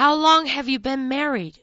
How long have you been married?